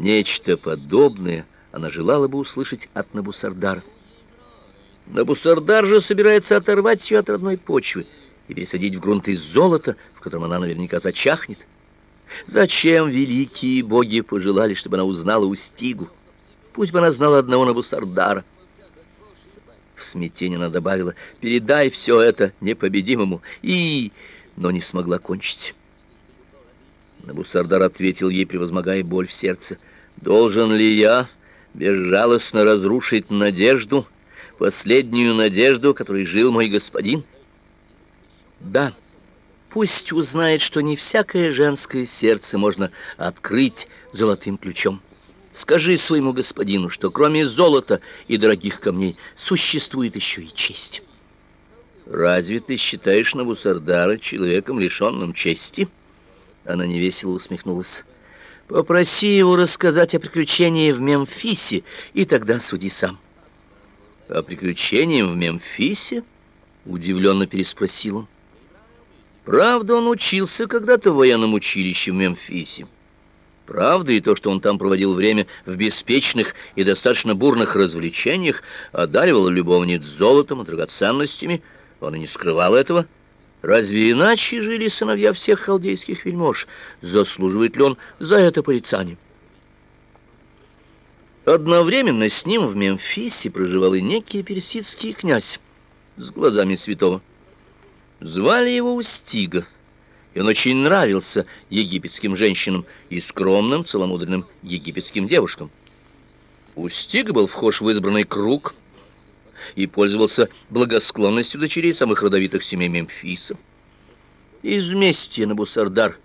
Нечто подобное она желала бы услышать от Набусардара. Набусардар же собирается оторвать ее от родной почвы и пересадить в грунт из золота, в котором она наверняка зачахнет. Зачем великие боги пожелали, чтобы она узнала Устигу? Пусть бы она знала одного Набусардара. В смятении она добавила: "Передай все это непобедимому". И но не смогла кончить. Набусардар ответил ей, превозмогая боль в сердце: "Должен ли я безжалостно разрушить надежду, последнюю надежду, которой жил мой господин?" "Да. Пусть узнает, что не всякое женское сердце можно открыть золотым ключом." Скажи своему господину, что кроме золота и дорогих камней существует еще и честь. Разве ты считаешь Навусардара человеком лишенным чести? Она невесело усмехнулась. Попроси его рассказать о приключении в Мемфисе, и тогда суди сам. О приключении в Мемфисе? удивленно переспросил он. Правда, он учился когда-то в военном училище в Мемфисе. Правда и то, что он там проводил время в беспечных и достаточно бурных развлечениях, одаривал любовниц золотом и драгоценностями, он и не скрывал этого. Разве иначе жили сыновья всех халдейских вельмож? Заслуживает ли он за это порицание? Одновременно с ним в Мемфисе проживал и некий персидский князь с глазами святого. Звали его Устига и он очень нравился египетским женщинам и скромным, целомудренным египетским девушкам. Устиг был вхож в избранный круг и пользовался благосклонностью дочерей самых родовитых семей Мемфиса. Из мести Набусардар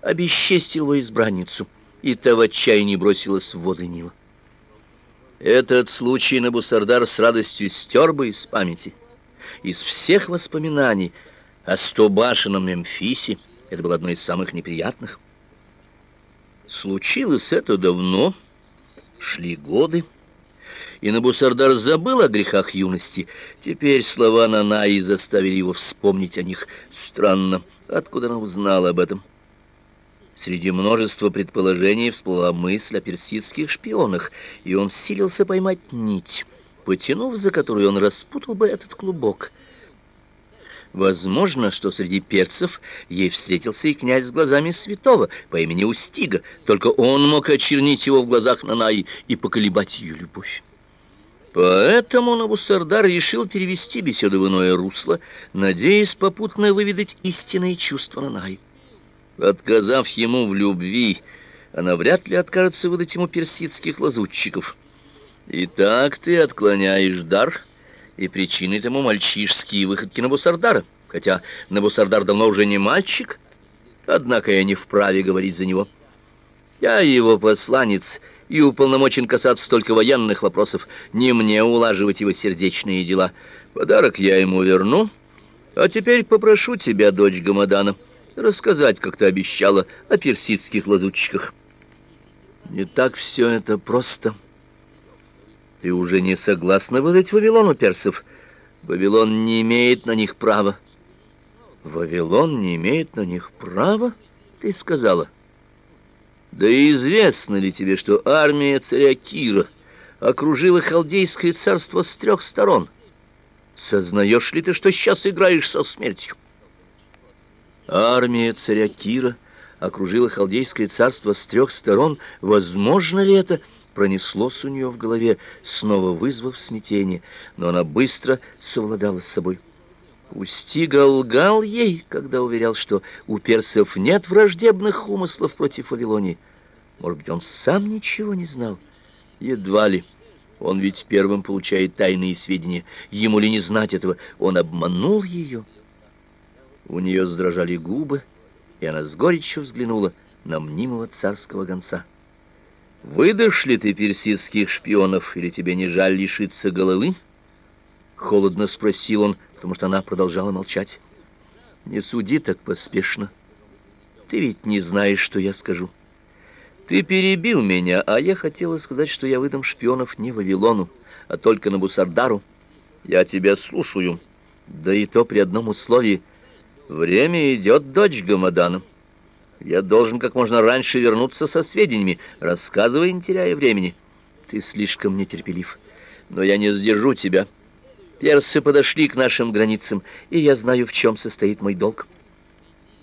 обесчестил его избранницу, и та в отчаянии бросилась в воды Нила. Этот случай Набусардар с радостью стер бы из памяти. Из всех воспоминаний о стобашенном Мемфисе это было одно из самых неприятных. Случилось это давно, шли годы, и Набусардар забыл о грехах юности. Теперь слова Нанаи заставили его вспомнить о них. Странно, откуда она узнала об этом? Среди множества предположений всплыла мысль о персидских шпионах, и он силился поймать нить, потянув за которую он распутал бы этот клубок — Возможно, что среди перцев ей встретился и князь с глазами святого по имени Устига, только он мог очернить его в глазах Нанаи и поколебать ее любовь. Поэтому Навусардар решил перевести беседу в иное русло, надеясь попутно выведать истинные чувства Нанаи. Отказав ему в любви, она вряд ли откажется выдать ему персидских лазутчиков. «Итак ты отклоняешь дар?» и причиной тому мальчишские выходки Набусардара, хотя Набусардар давно уже не мальчик, однако я не вправе говорить за него. Я его посланец и уполномочен касаться только военных вопросов, не мне улаживать его сердечные дела. Подарок я ему верну, а теперь попрошу тебя, дочь Гамадана, рассказать, как ты обещала, о персидских лазутчиках. Не так все это просто. Ты уже не согласна выдать Вавилону персов? Вавилон не имеет на них права. Вавилон не имеет на них права, ты сказала. Да и известно ли тебе, что армия царя Кира окружила халдейское царство с трех сторон? Сознаешь ли ты, что сейчас играешь со смертью? Армия царя Кира окружила халдейское царство с трех сторон. Возможно ли это? пронеслось у нее в голове, снова вызвав смятение, но она быстро совладала с собой. Устига лгал ей, когда уверял, что у персов нет враждебных умыслов против Вавилонии. Может быть, он сам ничего не знал? Едва ли. Он ведь первым получает тайные сведения. Ему ли не знать этого? Он обманул ее. У нее задрожали губы, и она с горечью взглянула на мнимого царского гонца. Выдашь ли ты персидских шпионов, или тебе не жаль лишиться головы? Холодно спросил он, потому что она продолжала молчать. Не суди так поспешно. Ты ведь не знаешь, что я скажу. Ты перебил меня, а я хотела сказать, что я выдам шпионов не Вавилону, а только на Бусардару. Я тебя слушаю. Да и то при одном условии. Время идет, дочь Гамадана. Я должен как можно раньше вернуться со сведениями, рассказывая, не теряя времени. Ты слишком нетерпелив, но я не сдержу тебя. Персы подошли к нашим границам, и я знаю, в чем состоит мой долг.